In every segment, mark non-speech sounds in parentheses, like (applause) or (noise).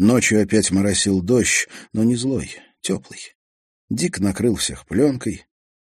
Ночью опять моросил дождь, но не злой, теплый. Дик накрыл всех пленкой.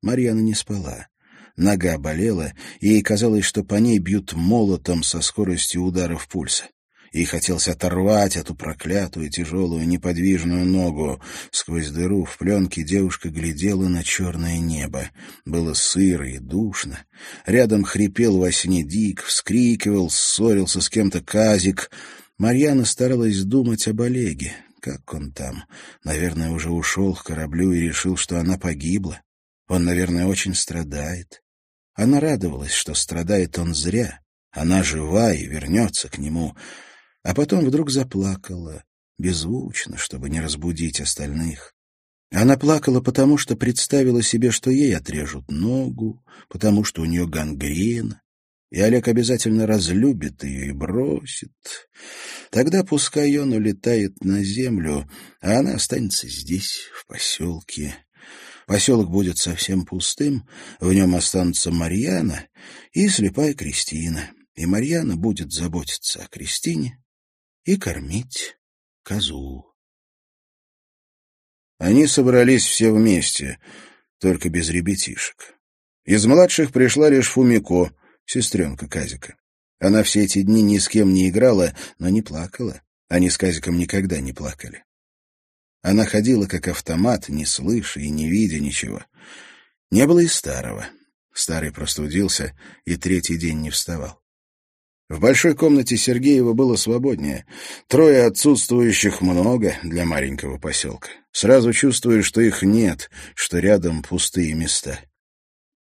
Марьяна не спала. Нога болела, и ей казалось, что по ней бьют молотом со скоростью ударов пульса. Ей хотелось оторвать эту проклятую, тяжелую, неподвижную ногу. Сквозь дыру в пленке девушка глядела на черное небо. Было сыро и душно. Рядом хрипел во сне Дик, вскрикивал, ссорился с кем-то Казик. Марьяна старалась думать об Олеге. Как он там? Наверное, уже ушел к кораблю и решил, что она погибла. Он, наверное, очень страдает. Она радовалась, что страдает он зря. Она жива и вернется к нему. А потом вдруг заплакала, беззвучно, чтобы не разбудить остальных. Она плакала потому, что представила себе, что ей отрежут ногу, потому что у нее гангрена, и Олег обязательно разлюбит ее и бросит. Тогда пускай он улетает на землю, а она останется здесь, в поселке. Поселок будет совсем пустым, в нем останутся Марьяна и слепая Кристина. И Марьяна будет заботиться о Кристине, и кормить козу. Они собрались все вместе, только без ребятишек. Из младших пришла лишь Фумико, сестренка Казика. Она все эти дни ни с кем не играла, но не плакала. Они с Казиком никогда не плакали. Она ходила как автомат, не слыша и не видя ничего. Не было и старого. Старый простудился и третий день не вставал. В большой комнате Сергеева было свободнее. Трое отсутствующих много для маленького поселка. Сразу чувствую, что их нет, что рядом пустые места.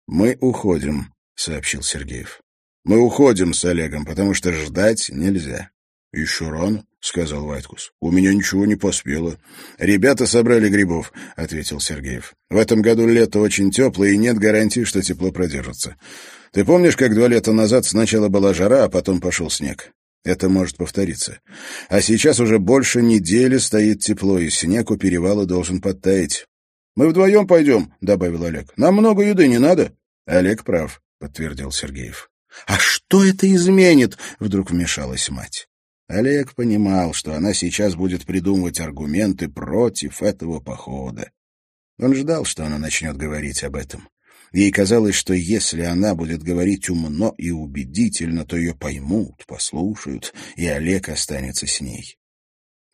«Мы уходим», — сообщил Сергеев. «Мы уходим с Олегом, потому что ждать нельзя». «Еще рано», — сказал Вайткус. «У меня ничего не поспело». «Ребята собрали грибов», — ответил Сергеев. «В этом году лето очень теплое, и нет гарантии, что тепло продержится. Ты помнишь, как два лета назад сначала была жара, а потом пошел снег? Это может повториться. А сейчас уже больше недели стоит тепло, и снег у перевала должен подтаять. «Мы вдвоем пойдем», — добавил Олег. «Нам много еды не надо». «Олег прав», — подтвердил Сергеев. «А что это изменит?» — вдруг вмешалась мать. Олег понимал, что она сейчас будет придумывать аргументы против этого похода. Он ждал, что она начнет говорить об этом. Ей казалось, что если она будет говорить умно и убедительно, то ее поймут, послушают, и Олег останется с ней.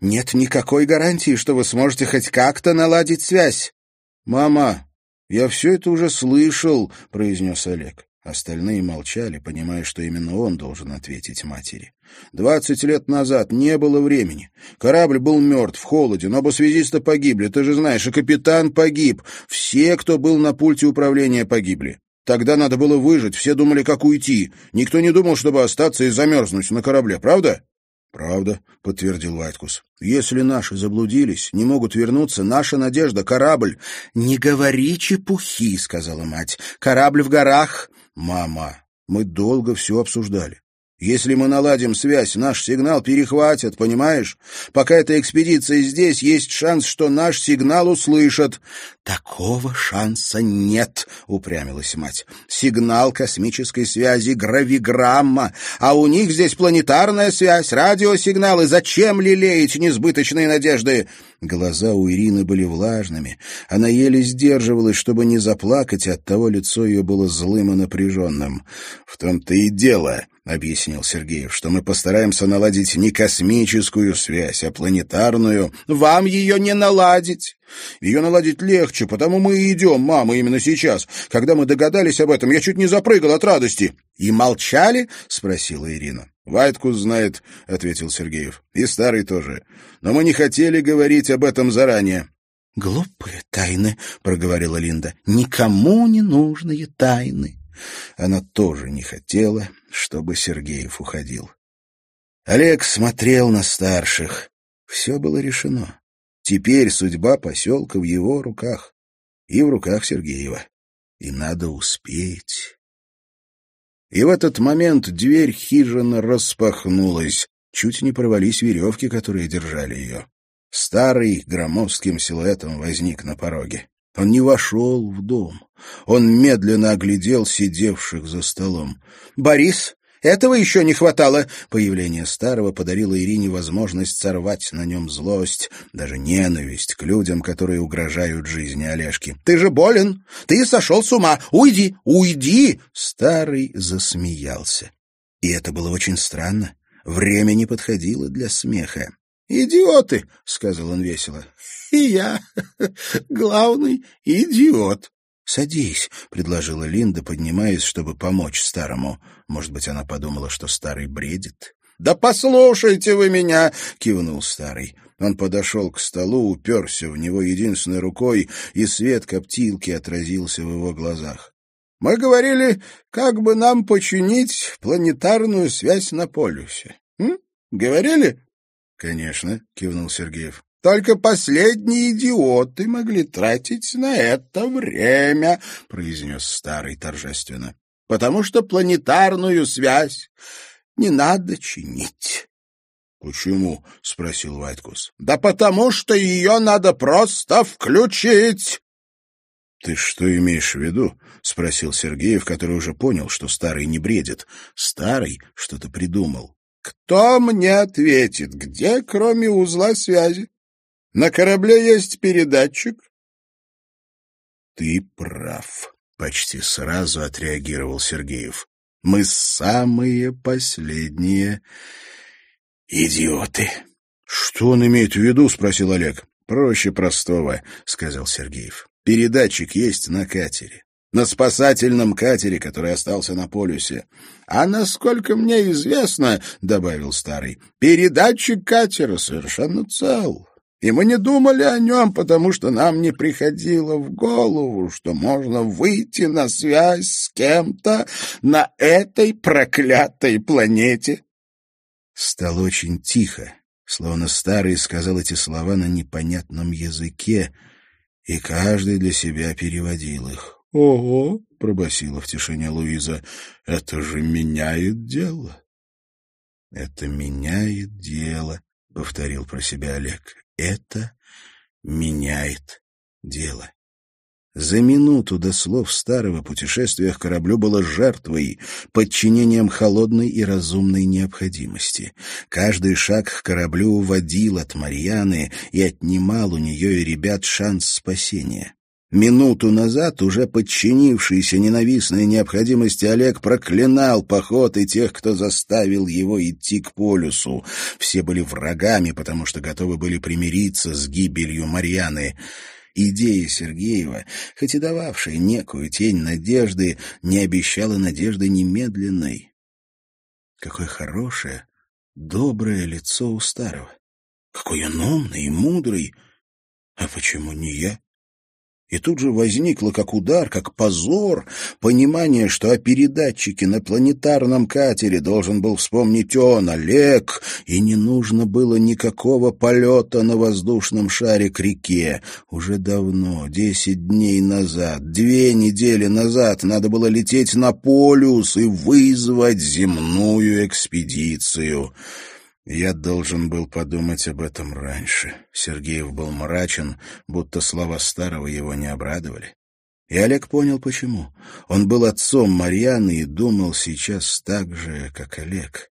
«Нет никакой гарантии, что вы сможете хоть как-то наладить связь». «Мама, я все это уже слышал», — произнес Олег. Остальные молчали, понимая, что именно он должен ответить матери. «Двадцать лет назад не было времени. Корабль был мертв, в холоде, но оба связиста погибли, ты же знаешь, и капитан погиб. Все, кто был на пульте управления, погибли. Тогда надо было выжить, все думали, как уйти. Никто не думал, чтобы остаться и замерзнуть на корабле, правда?» «Правда», — подтвердил Вайткус. «Если наши заблудились, не могут вернуться, наша надежда — корабль». «Не говори чепухи», — сказала мать. «Корабль в горах, «Мама, мы долго все обсуждали. Если мы наладим связь, наш сигнал перехватят, понимаешь? Пока эта экспедиция здесь, есть шанс, что наш сигнал услышат. Такого шанса нет, упрямилась мать. Сигнал космической связи — гравиграмма, а у них здесь планетарная связь, радиосигналы. Зачем лелеять несбыточные надежды? Глаза у Ирины были влажными. Она еле сдерживалась, чтобы не заплакать, и оттого лицо ее было злым и напряженным. «В том-то и дело», — объяснил Сергеев, «что мы постараемся наладить не космическую связь, а планетарную. Вам ее не наладить. Ее наладить легче, потому мы и идем, мама, именно сейчас. Когда мы догадались об этом, я чуть не запрыгал от радости». «И молчали?» — спросила Ирина. «Вайткус знает», — ответил Сергеев. «И старый тоже. Но мы не хотели говорить об этом заранее». «Глупые тайны», — проговорила Линда. «Никому не нужные тайны». Она тоже не хотела, чтобы Сергеев уходил. Олег смотрел на старших. Все было решено. Теперь судьба поселка в его руках и в руках Сергеева. И надо успеть. И в этот момент дверь хижины распахнулась. Чуть не провались веревки, которые держали ее. Старый громоздким силуэтом возник на пороге. Он не вошел в дом. Он медленно оглядел сидевших за столом. «Борис, Этого еще не хватало. Появление старого подарило Ирине возможность сорвать на нем злость, даже ненависть к людям, которые угрожают жизни Олежки. «Ты же болен! Ты сошел с ума! Уйди! Уйди!» Старый засмеялся. И это было очень странно. Время не подходило для смеха. «Идиоты!» — сказал он весело. «И я (laughs) главный идиот!» «Садись», — предложила Линда, поднимаясь, чтобы помочь старому. Может быть, она подумала, что старый бредит. «Да послушайте вы меня!» — кивнул старый. Он подошел к столу, уперся в него единственной рукой, и свет коптилки отразился в его глазах. «Мы говорили, как бы нам починить планетарную связь на полюсе. М? Говорили?» «Конечно», — кивнул Сергеев. Только последние идиоты могли тратить на это время, — произнес старый торжественно, — потому что планетарную связь не надо чинить. — Почему? — спросил Вайткус. — Да потому что ее надо просто включить. — Ты что имеешь в виду? — спросил Сергеев, который уже понял, что старый не бредит. Старый что-то придумал. — Кто мне ответит, где, кроме узла связи? На корабле есть передатчик. Ты прав, почти сразу отреагировал Сергеев. Мы самые последние идиоты. Что он имеет в виду, спросил Олег. Проще простого, сказал Сергеев. Передатчик есть на катере на спасательном катере, который остался на полюсе. А насколько мне известно, — добавил старый, — передатчик катера совершенно цел. И мы не думали о нем, потому что нам не приходило в голову, что можно выйти на связь с кем-то на этой проклятой планете. Стало очень тихо, словно старый сказал эти слова на непонятном языке, и каждый для себя переводил их. — Ого! — пробасила в тишине Луиза. — Это же меняет дело. — Это меняет дело, — повторил про себя Олег это меняет дело. За минуту до слов старого путешествия к кораблю было жертвой, подчинением холодной и разумной необходимости. Каждый шаг к кораблю уводил от Марьяны и отнимал у нее и ребят шанс спасения. Минуту назад, уже подчинившийся ненавистной необходимости, Олег проклинал поход и тех, кто заставил его идти к полюсу. Все были врагами, потому что готовы были примириться с гибелью Марьяны. Идея Сергеева, хоть и дававшая некую тень надежды, не обещала надежды немедленной. Какое хорошее, доброе лицо у старого! Какой он умный и мудрый! А почему не я? И тут же возникло, как удар, как позор, понимание, что о передатчике на планетарном катере должен был вспомнить он, Олег, и не нужно было никакого полета на воздушном шаре к реке. Уже давно, десять дней назад, две недели назад надо было лететь на полюс и вызвать земную экспедицию. Я должен был подумать об этом раньше. Сергеев был мрачен, будто слова старого его не обрадовали. И Олег понял, почему. Он был отцом Марьяны и думал сейчас так же, как Олег.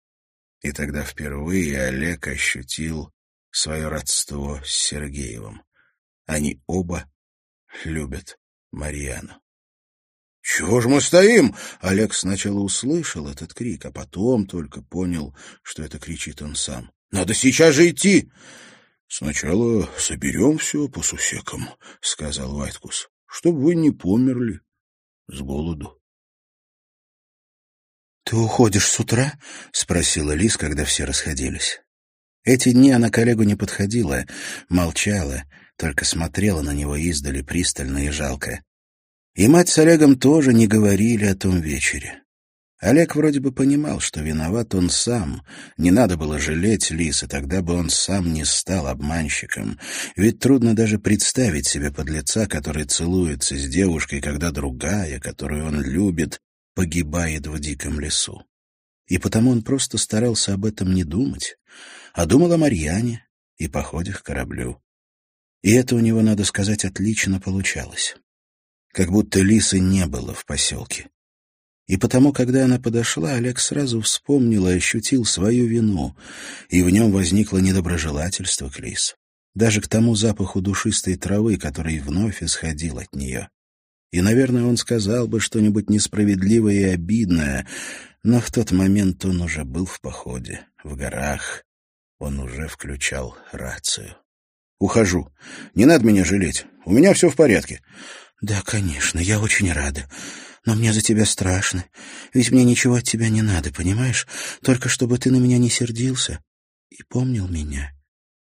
И тогда впервые Олег ощутил свое родство с Сергеевым. Они оба любят Марьяну. «Чего ж мы стоим?» Олег сначала услышал этот крик, а потом только понял, что это кричит он сам. «Надо сейчас же идти!» «Сначала соберем все по сусекам», — сказал Вайткус, — «чтобы вы не померли с голоду». «Ты уходишь с утра?» — спросила Лис, когда все расходились. Эти дни она к Олегу не подходила, молчала, только смотрела на него издали пристально и жалко. И мать с Олегом тоже не говорили о том вечере. Олег вроде бы понимал, что виноват он сам. Не надо было жалеть Лисы, тогда бы он сам не стал обманщиком. Ведь трудно даже представить себе подлеца, который целуется с девушкой, когда другая, которую он любит, погибает в диком лесу. И потому он просто старался об этом не думать, а думал о Марьяне и походе к кораблю. И это у него, надо сказать, отлично получалось как будто лисы не было в поселке. И потому, когда она подошла, Олег сразу вспомнил и ощутил свою вину, и в нем возникло недоброжелательство к Лис. Даже к тому запаху душистой травы, который вновь исходил от нее. И, наверное, он сказал бы что-нибудь несправедливое и обидное, но в тот момент он уже был в походе, в горах. Он уже включал рацию. «Ухожу. Не надо меня жалеть. У меня все в порядке». «Да, конечно, я очень рада. Но мне за тебя страшно. Ведь мне ничего от тебя не надо, понимаешь? Только чтобы ты на меня не сердился и помнил меня».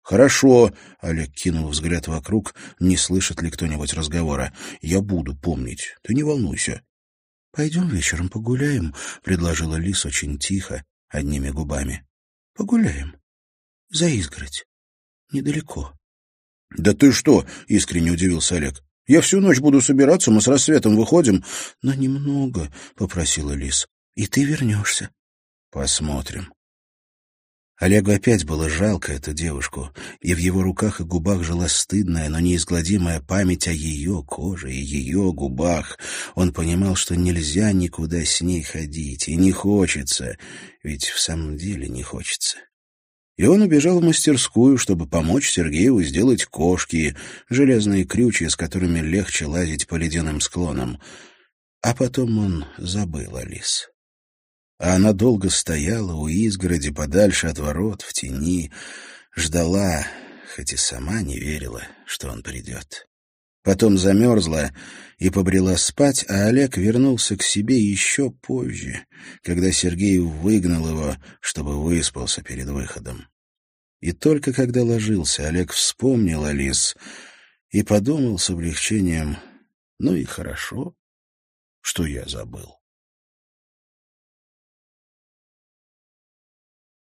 «Хорошо», — Олег кинул взгляд вокруг, не слышит ли кто-нибудь разговора. «Я буду помнить. Ты не волнуйся». «Пойдем вечером погуляем», — предложила Лис очень тихо, одними губами. «Погуляем. За изгородь. Недалеко». «Да ты что?» — искренне удивился Олег. «Я всю ночь буду собираться, мы с рассветом выходим». «На немного», — попросила Лис. «И ты вернешься». «Посмотрим». Олегу опять было жалко эту девушку, и в его руках и губах жила стыдная, но неизгладимая память о ее коже и ее губах. Он понимал, что нельзя никуда с ней ходить, и не хочется, ведь в самом деле не хочется. И он убежал в мастерскую, чтобы помочь Сергееву сделать кошки, железные крючья, с которыми легче лазить по ледяным склонам. А потом он забыл Алис. А она долго стояла у изгороди, подальше от ворот, в тени, ждала, хоть и сама не верила, что он придет. Потом замерзла и побрела спать, а Олег вернулся к себе еще позже, когда Сергей выгнал его, чтобы выспался перед выходом. И только когда ложился, Олег вспомнил Алис и подумал с облегчением, ну и хорошо, что я забыл.